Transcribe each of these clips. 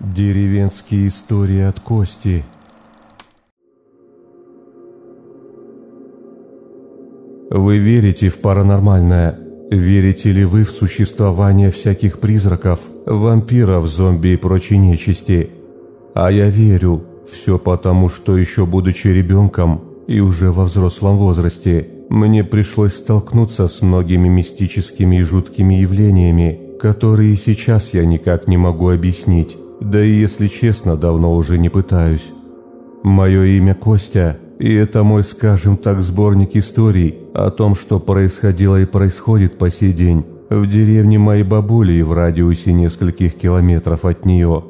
Деревенские истории от Кости. Вы верите в паранормальное? Верите ли вы в существование всяких призраков, вампиров, зомби и прочей нечисти? А я верю. Все потому, что еще будучи ребенком и уже во взрослом возрасте, мне пришлось столкнуться с многими мистическими и жуткими явлениями, которые сейчас я никак не могу объяснить. Да и если честно, давно уже не пытаюсь. Мое имя Костя, и это мой, скажем так, сборник историй о том, что происходило и происходит по сей день в деревне моей бабули и в радиусе нескольких километров от нее.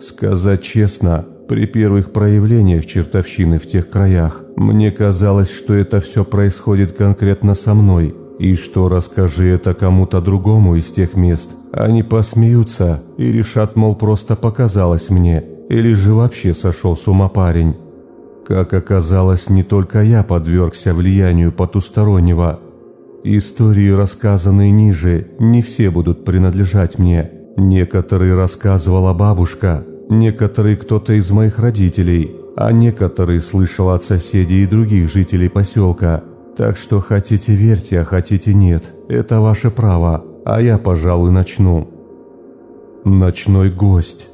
Сказать честно, при первых проявлениях чертовщины в тех краях мне казалось, что это все происходит конкретно со мной – и что расскажи это кому-то другому из тех мест, они посмеются и решат, мол, просто показалось мне, или же вообще сошел с ума парень. Как оказалось, не только я подвергся влиянию потустороннего. Истории, рассказанные ниже, не все будут принадлежать мне. Некоторые рассказывала бабушка, некоторые кто-то из моих родителей, а некоторые слышал от соседей и других жителей поселка – так что хотите верьте, а хотите нет. Это ваше право, а я, пожалуй, начну. Ночной гость.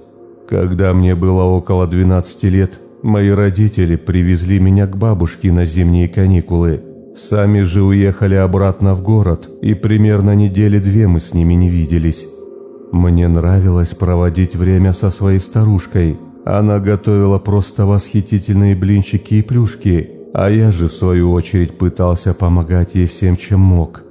Когда мне было около 12 лет, мои родители привезли меня к бабушке на зимние каникулы. Сами же уехали обратно в город, и примерно недели две мы с ними не виделись. Мне нравилось проводить время со своей старушкой. Она готовила просто восхитительные блинчики и плюшки, а я же, в свою очередь, пытался помогать ей всем, чем мог.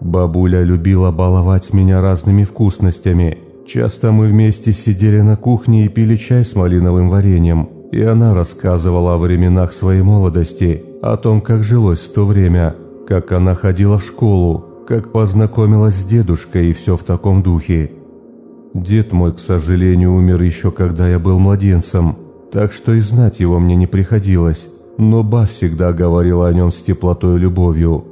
Бабуля любила баловать меня разными вкусностями. Часто мы вместе сидели на кухне и пили чай с малиновым вареньем, и она рассказывала о временах своей молодости, о том, как жилось в то время, как она ходила в школу, как познакомилась с дедушкой и все в таком духе. Дед мой, к сожалению, умер еще когда я был младенцем, так что и знать его мне не приходилось но Ба всегда говорил о нем с теплотой и любовью.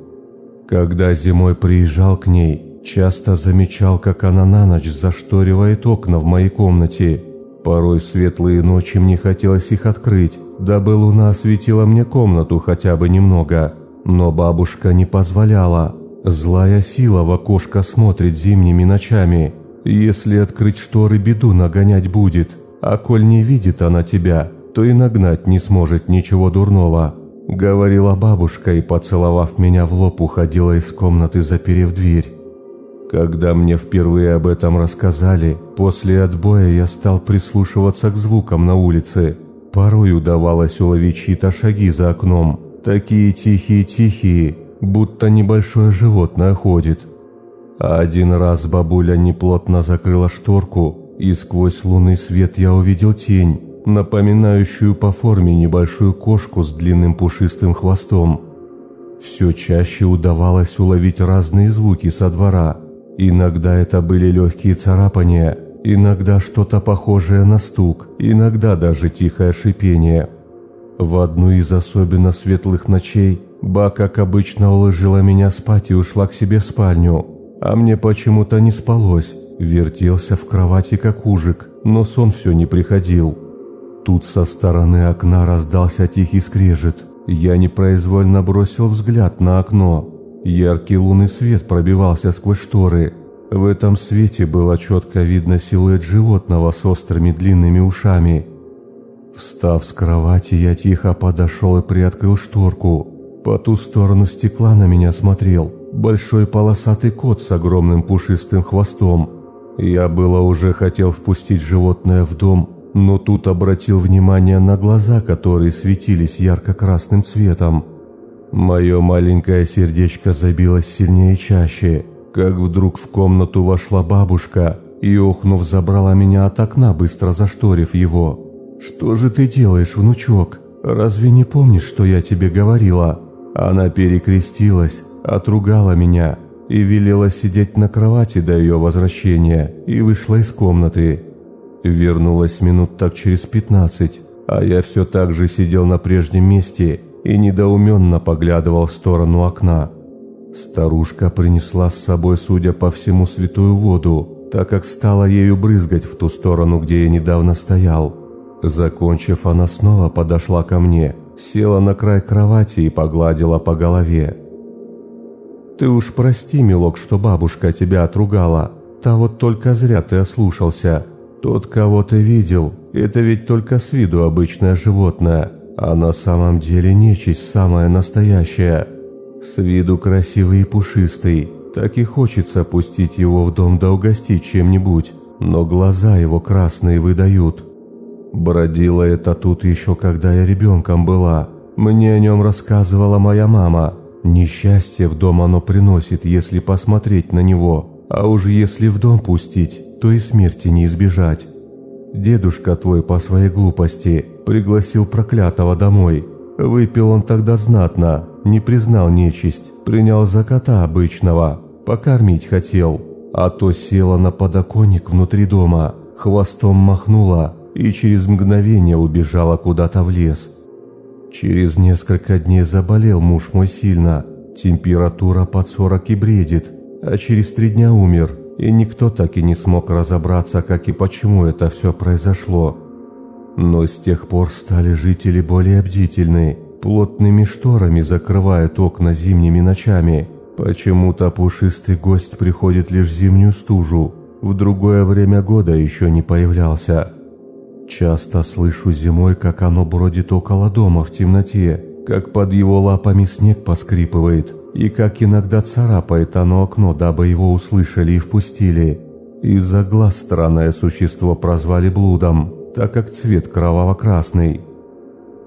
Когда зимой приезжал к ней, часто замечал, как она на ночь зашторивает окна в моей комнате. Порой в светлые ночи мне хотелось их открыть, дабы луна осветила мне комнату хотя бы немного. Но бабушка не позволяла. Злая сила в окошко смотрит зимними ночами. Если открыть шторы, беду нагонять будет. А коль не видит она тебя, то и нагнать не сможет ничего дурного», — говорила бабушка и, поцеловав меня в лоб, уходила из комнаты, заперев дверь. Когда мне впервые об этом рассказали, после отбоя я стал прислушиваться к звукам на улице. Порой удавалось уловить чьи-то шаги за окном, такие тихие-тихие, будто небольшое животное ходит. А один раз бабуля неплотно закрыла шторку, и сквозь лунный свет я увидел тень, напоминающую по форме небольшую кошку с длинным пушистым хвостом. Все чаще удавалось уловить разные звуки со двора. Иногда это были легкие царапания, иногда что-то похожее на стук, иногда даже тихое шипение. В одну из особенно светлых ночей Ба, как обычно, уложила меня спать и ушла к себе в спальню, а мне почему-то не спалось, вертелся в кровати как ужик, но сон все не приходил. Тут со стороны окна раздался тихий скрежет. Я непроизвольно бросил взгляд на окно. Яркий лунный свет пробивался сквозь шторы. В этом свете было четко видно силуэт животного с острыми длинными ушами. Встав с кровати, я тихо подошел и приоткрыл шторку. По ту сторону стекла на меня смотрел большой полосатый кот с огромным пушистым хвостом. Я было уже хотел впустить животное в дом, но тут обратил внимание на глаза, которые светились ярко-красным цветом. Мое маленькое сердечко забилось сильнее и чаще, как вдруг в комнату вошла бабушка и, охнув, забрала меня от окна, быстро зашторив его. «Что же ты делаешь, внучок? Разве не помнишь, что я тебе говорила?» Она перекрестилась, отругала меня и велела сидеть на кровати до ее возвращения и вышла из комнаты. Вернулась минут так через пятнадцать, а я все так же сидел на прежнем месте и недоуменно поглядывал в сторону окна. Старушка принесла с собой, судя по всему, святую воду, так как стала ею брызгать в ту сторону, где я недавно стоял. Закончив, она снова подошла ко мне, села на край кровати и погладила по голове. «Ты уж прости, милок, что бабушка тебя отругала. Та вот только зря ты ослушался. Тот, кого ты видел, это ведь только с виду обычное животное, а на самом деле нечисть самая настоящая. С виду красивый и пушистый, так и хочется пустить его в дом да угостить чем-нибудь, но глаза его красные выдают. Бродила это тут еще когда я ребенком была. Мне о нем рассказывала моя мама. Несчастье в дом оно приносит, если посмотреть на него, а уж если в дом пустить, то и смерти не избежать. Дедушка твой по своей глупости пригласил проклятого домой. Выпил он тогда знатно, не признал нечисть, принял за кота обычного, покормить хотел. А то села на подоконник внутри дома, хвостом махнула и через мгновение убежала куда-то в лес. Через несколько дней заболел муж мой сильно, температура под 40 и бредит, а через три дня умер, и никто так и не смог разобраться, как и почему это все произошло. Но с тех пор стали жители более бдительны, плотными шторами закрывают окна зимними ночами. Почему-то пушистый гость приходит лишь в зимнюю стужу, в другое время года еще не появлялся. Часто слышу зимой, как оно бродит около дома в темноте, как под его лапами снег поскрипывает, и как иногда царапает оно окно, дабы его услышали и впустили. Из-за глаз странное существо прозвали блудом, так как цвет кроваво-красный.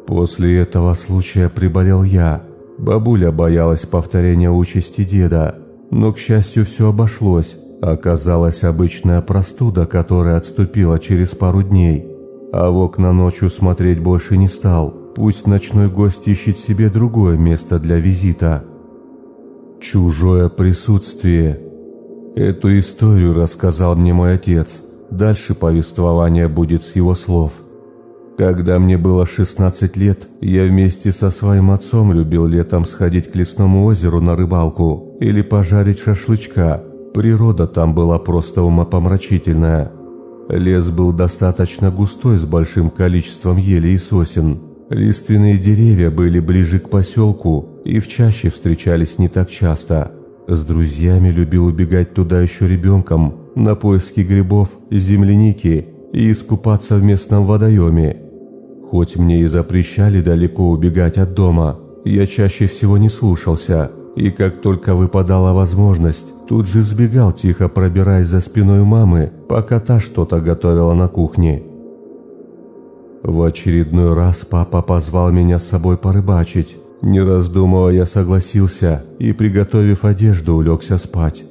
После этого случая приболел я. Бабуля боялась повторения участи деда, но, к счастью, все обошлось. Оказалась обычная простуда, которая отступила через пару дней. А в окна ночью смотреть больше не стал. Пусть ночной гость ищет себе другое место для визита. Чужое присутствие. Эту историю рассказал мне мой отец. Дальше повествование будет с его слов. Когда мне было 16 лет, я вместе со своим отцом любил летом сходить к лесному озеру на рыбалку или пожарить шашлычка. Природа там была просто умопомрачительная. Лес был достаточно густой с большим количеством ели и сосен. Лиственные деревья были ближе к поселку и в чаще встречались не так часто. С друзьями любил убегать туда еще ребенком на поиски грибов, земляники и искупаться в местном водоеме. Хоть мне и запрещали далеко убегать от дома, я чаще всего не слушался, и как только выпадала возможность, тут же сбегал, тихо пробираясь за спиной мамы, пока та что-то готовила на кухне. В очередной раз папа позвал меня с собой порыбачить. Не раздумывая, я согласился и, приготовив одежду, улегся спать.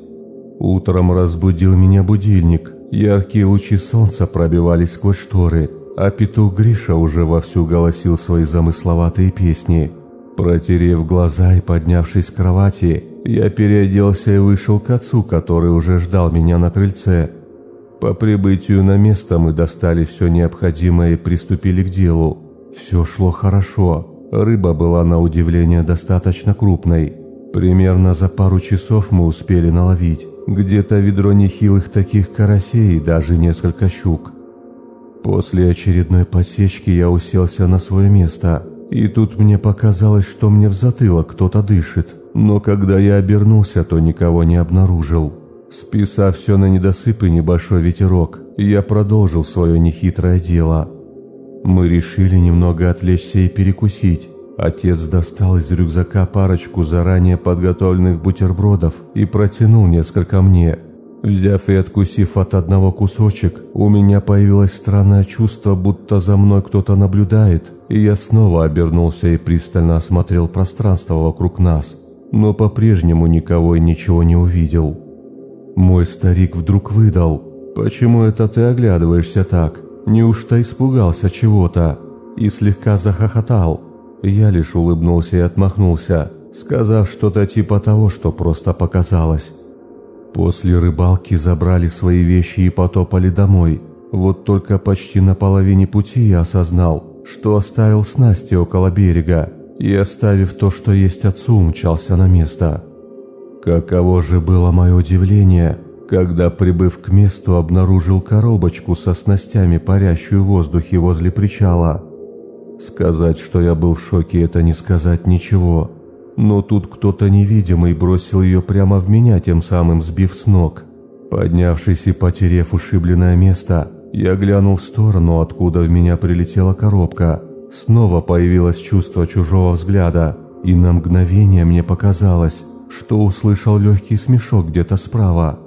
Утром разбудил меня будильник. Яркие лучи солнца пробивались сквозь шторы, а петух Гриша уже вовсю голосил свои замысловатые песни. Протерев глаза и поднявшись с кровати, я переоделся и вышел к отцу, который уже ждал меня на крыльце. По прибытию на место мы достали все необходимое и приступили к делу. Все шло хорошо. Рыба была на удивление достаточно крупной. Примерно за пару часов мы успели наловить. Где-то ведро нехилых таких карасей и даже несколько щук. После очередной посечки я уселся на свое место, и тут мне показалось, что мне в затылок кто-то дышит. Но когда я обернулся, то никого не обнаружил. Списав все на недосып и небольшой ветерок, я продолжил свое нехитрое дело. Мы решили немного отвлечься и перекусить. Отец достал из рюкзака парочку заранее подготовленных бутербродов и протянул несколько мне – Взяв и откусив от одного кусочек, у меня появилось странное чувство, будто за мной кто-то наблюдает, и я снова обернулся и пристально осмотрел пространство вокруг нас, но по-прежнему никого и ничего не увидел. Мой старик вдруг выдал, «Почему это ты оглядываешься так? Неужто испугался чего-то?» и слегка захохотал. Я лишь улыбнулся и отмахнулся, сказав что-то типа того, что просто показалось. После рыбалки забрали свои вещи и потопали домой. Вот только почти на половине пути я осознал, что оставил снасти около берега и, оставив то, что есть отцу, умчался на место. Каково же было мое удивление, Когда, прибыв к месту, обнаружил коробочку со снастями, парящую в воздухе возле причала. Сказать, что я был в шоке, это не сказать ничего. Но тут кто-то невидимый бросил ее прямо в меня, тем самым сбив с ног. Поднявшись и потерев ушибленное место, я глянул в сторону, откуда в меня прилетела коробка. Снова появилось чувство чужого взгляда, и на мгновение мне показалось, что услышал легкий смешок где-то справа.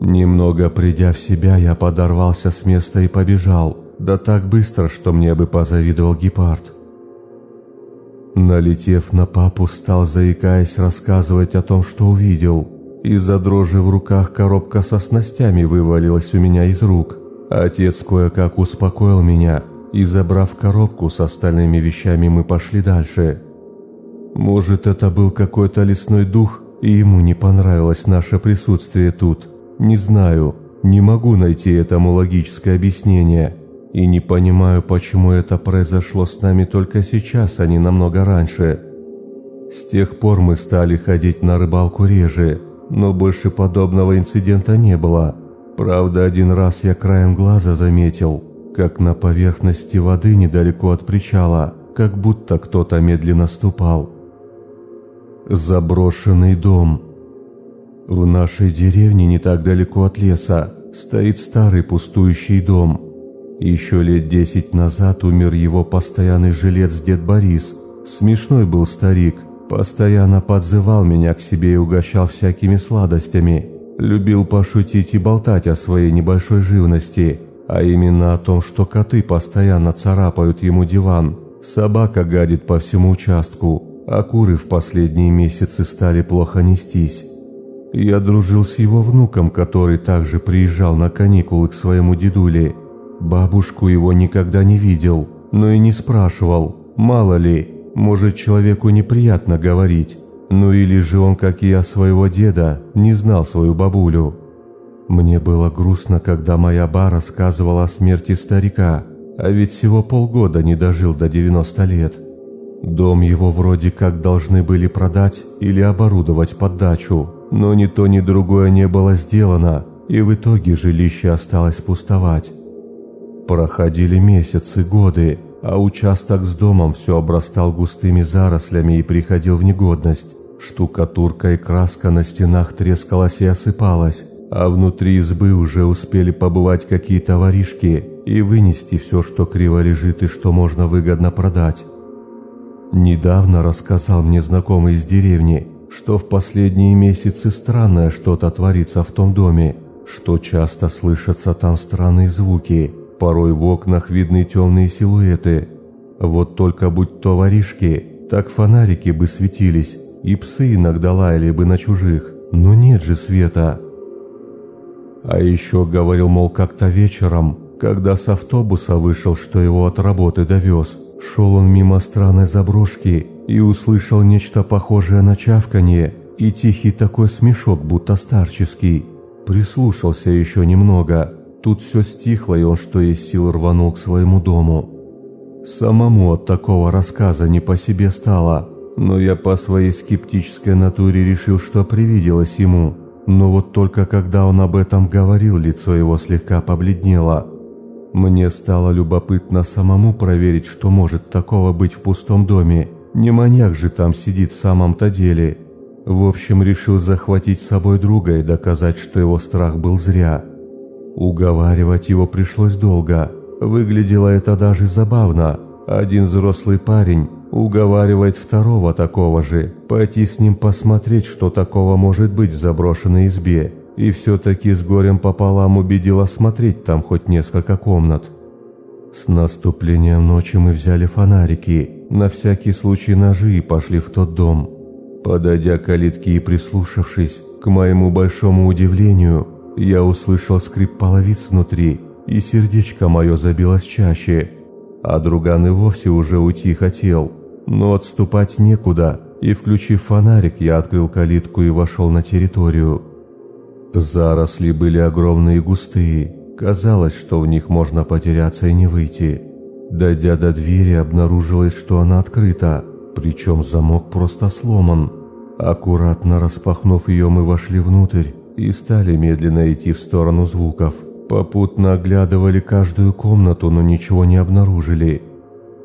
Немного придя в себя, я подорвался с места и побежал, да так быстро, что мне бы позавидовал гепард. Налетев на папу, стал, заикаясь, рассказывать о том, что увидел. Из-за дрожи в руках коробка со снастями вывалилась у меня из рук. Отец кое-как успокоил меня, и, забрав коробку с остальными вещами, мы пошли дальше. Может, это был какой-то лесной дух, и ему не понравилось наше присутствие тут. Не знаю, не могу найти этому логическое объяснение. И не понимаю, почему это произошло с нами только сейчас, а не намного раньше. С тех пор мы стали ходить на рыбалку реже, но больше подобного инцидента не было. Правда, один раз я краем глаза заметил, как на поверхности воды недалеко от причала, как будто кто-то медленно ступал. Заброшенный дом. В нашей деревне не так далеко от леса стоит старый пустующий дом – еще лет десять назад умер его постоянный жилец дед Борис. Смешной был старик, постоянно подзывал меня к себе и угощал всякими сладостями. Любил пошутить и болтать о своей небольшой живности, а именно о том, что коты постоянно царапают ему диван, собака гадит по всему участку, а куры в последние месяцы стали плохо нестись. Я дружил с его внуком, который также приезжал на каникулы к своему дедуле – Бабушку его никогда не видел, но и не спрашивал, мало ли, может человеку неприятно говорить. Ну или же он, как и я своего деда, не знал свою бабулю. Мне было грустно, когда моя ба рассказывала о смерти старика, а ведь всего полгода не дожил до 90 лет. Дом его вроде как должны были продать или оборудовать под дачу, но ни то ни другое не было сделано, и в итоге жилище осталось пустовать. Проходили месяцы, годы, а участок с домом все обрастал густыми зарослями и приходил в негодность. Штукатурка и краска на стенах трескалась и осыпалась, а внутри избы уже успели побывать какие-то воришки и вынести все, что криво лежит и что можно выгодно продать. Недавно рассказал мне знакомый из деревни, что в последние месяцы странное что-то творится в том доме, что часто слышатся там странные звуки – Порой в окнах видны темные силуэты. Вот только будь то воришки, так фонарики бы светились, и псы иногда лаяли бы на чужих. Но нет же света. А еще говорил, мол, как-то вечером, когда с автобуса вышел, что его от работы довез, шел он мимо странной заброшки и услышал нечто похожее на чавканье и тихий такой смешок, будто старческий. Прислушался еще немного – Тут все стихло, и он что есть сил рванул к своему дому. Самому от такого рассказа не по себе стало, но я по своей скептической натуре решил, что привиделось ему. Но вот только когда он об этом говорил, лицо его слегка побледнело. Мне стало любопытно самому проверить, что может такого быть в пустом доме. Не маньяк же там сидит в самом-то деле. В общем, решил захватить с собой друга и доказать, что его страх был зря. Уговаривать его пришлось долго. Выглядело это даже забавно. Один взрослый парень уговаривает второго такого же пойти с ним посмотреть, что такого может быть в заброшенной избе. И все-таки с горем пополам убедил осмотреть там хоть несколько комнат. С наступлением ночи мы взяли фонарики, на всякий случай ножи и пошли в тот дом. Подойдя к калитке и прислушавшись, к моему большому удивлению, я услышал скрип половиц внутри, и сердечко мое забилось чаще. А друган и вовсе уже уйти хотел, но отступать некуда, и, включив фонарик, я открыл калитку и вошел на территорию. Заросли были огромные и густые, казалось, что в них можно потеряться и не выйти. Дойдя до двери, обнаружилось, что она открыта, причем замок просто сломан. Аккуратно распахнув ее, мы вошли внутрь и стали медленно идти в сторону звуков. Попутно оглядывали каждую комнату, но ничего не обнаружили.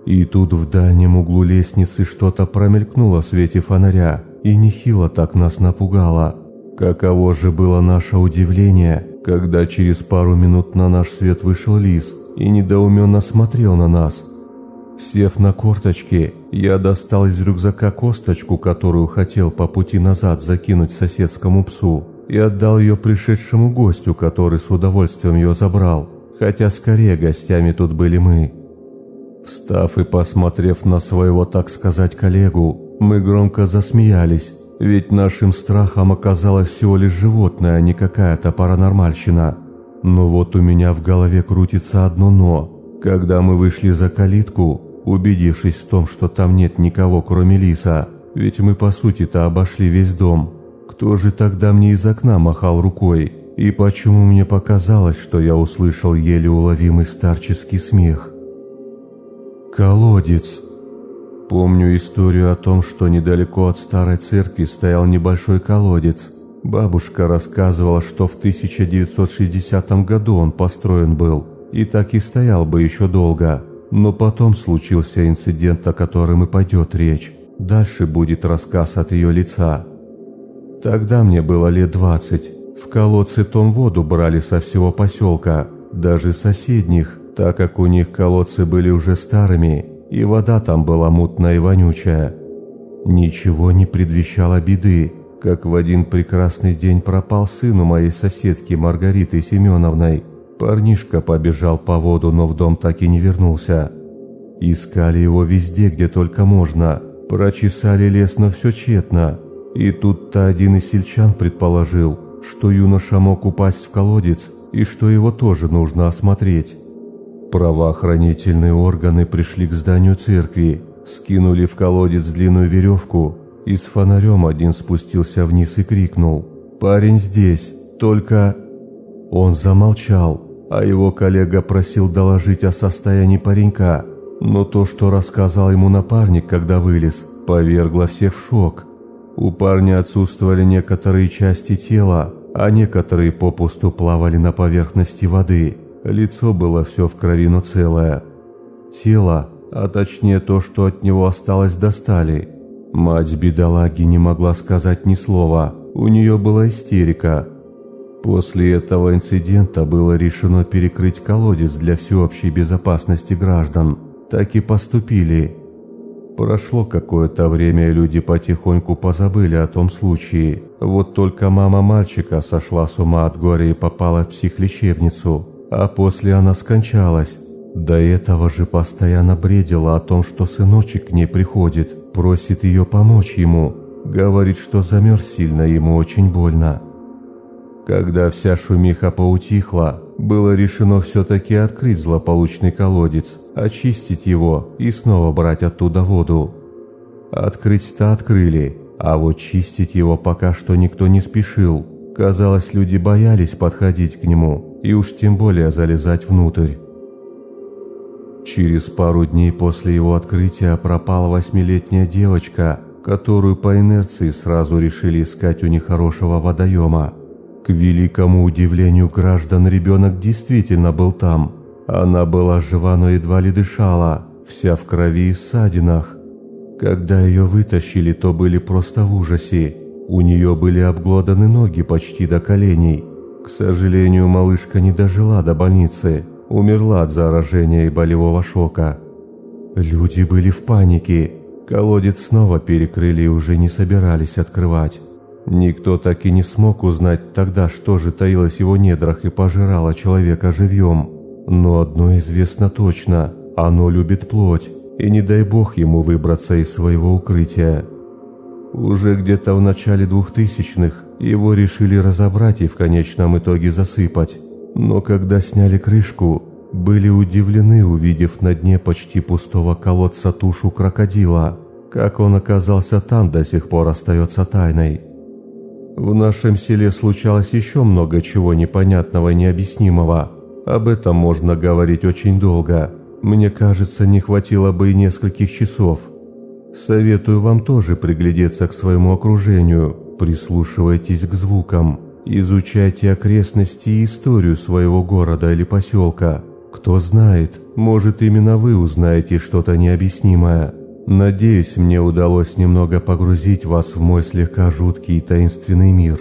И тут в дальнем углу лестницы что-то промелькнуло в свете фонаря, и нехило так нас напугало. Каково же было наше удивление, когда через пару минут на наш свет вышел лис и недоуменно смотрел на нас. Сев на корточки, я достал из рюкзака косточку, которую хотел по пути назад закинуть соседскому псу, и отдал ее пришедшему гостю, который с удовольствием ее забрал, хотя скорее гостями тут были мы. Встав и посмотрев на своего, так сказать, коллегу, мы громко засмеялись, ведь нашим страхом оказалось всего лишь животное, а не какая-то паранормальщина. Но вот у меня в голове крутится одно «но». Когда мы вышли за калитку, убедившись в том, что там нет никого, кроме лиса, ведь мы по сути-то обошли весь дом, кто же тогда мне из окна махал рукой? И почему мне показалось, что я услышал еле уловимый старческий смех? Колодец. Помню историю о том, что недалеко от старой церкви стоял небольшой колодец. Бабушка рассказывала, что в 1960 году он построен был, и так и стоял бы еще долго. Но потом случился инцидент, о котором и пойдет речь. Дальше будет рассказ от ее лица. Тогда мне было лет двадцать. В колодце том воду брали со всего поселка, даже соседних, так как у них колодцы были уже старыми, и вода там была мутная и вонючая. Ничего не предвещало беды, как в один прекрасный день пропал сын у моей соседки Маргариты Семеновной. Парнишка побежал по воду, но в дом так и не вернулся. Искали его везде, где только можно. Прочесали лес, но все тщетно. И тут-то один из сельчан предположил, что юноша мог упасть в колодец и что его тоже нужно осмотреть. Правоохранительные органы пришли к зданию церкви, скинули в колодец длинную веревку, и с фонарем один спустился вниз и крикнул «Парень здесь, только...» Он замолчал, а его коллега просил доложить о состоянии паренька, но то, что рассказал ему напарник, когда вылез, повергло всех в шок – у парня отсутствовали некоторые части тела, а некоторые попусту плавали на поверхности воды. Лицо было все в крови, но целое. Тело, а точнее то, что от него осталось, достали. Мать бедолаги не могла сказать ни слова, у нее была истерика. После этого инцидента было решено перекрыть колодец для всеобщей безопасности граждан. Так и поступили. Прошло какое-то время, и люди потихоньку позабыли о том случае. Вот только мама мальчика сошла с ума от горя и попала в психлечебницу, а после она скончалась. До этого же постоянно бредила о том, что сыночек к ней приходит, просит ее помочь ему, говорит, что замерз сильно, ему очень больно. Когда вся шумиха поутихла, было решено все-таки открыть злополучный колодец, очистить его и снова брать оттуда воду. Открыть-то открыли, а вот чистить его пока что никто не спешил. Казалось, люди боялись подходить к нему и уж тем более залезать внутрь. Через пару дней после его открытия пропала восьмилетняя девочка, которую по инерции сразу решили искать у нехорошего водоема. К великому удивлению граждан ребенок действительно был там. Она была жива, но едва ли дышала, вся в крови и ссадинах. Когда ее вытащили, то были просто в ужасе. У нее были обглоданы ноги почти до коленей. К сожалению, малышка не дожила до больницы, умерла от заражения и болевого шока. Люди были в панике. Колодец снова перекрыли и уже не собирались открывать. Никто так и не смог узнать тогда, что же таилось в его недрах и пожирало человека живьем. Но одно известно точно – оно любит плоть, и не дай бог ему выбраться из своего укрытия. Уже где-то в начале двухтысячных его решили разобрать и в конечном итоге засыпать. Но когда сняли крышку, были удивлены, увидев на дне почти пустого колодца тушу крокодила. Как он оказался там, до сих пор остается тайной. В нашем селе случалось еще много чего непонятного и необъяснимого. Об этом можно говорить очень долго. Мне кажется, не хватило бы и нескольких часов. Советую вам тоже приглядеться к своему окружению, прислушивайтесь к звукам. Изучайте окрестности и историю своего города или поселка. Кто знает, может именно вы узнаете что-то необъяснимое. Надеюсь, мне удалось немного погрузить вас в мой слегка жуткий и таинственный мир.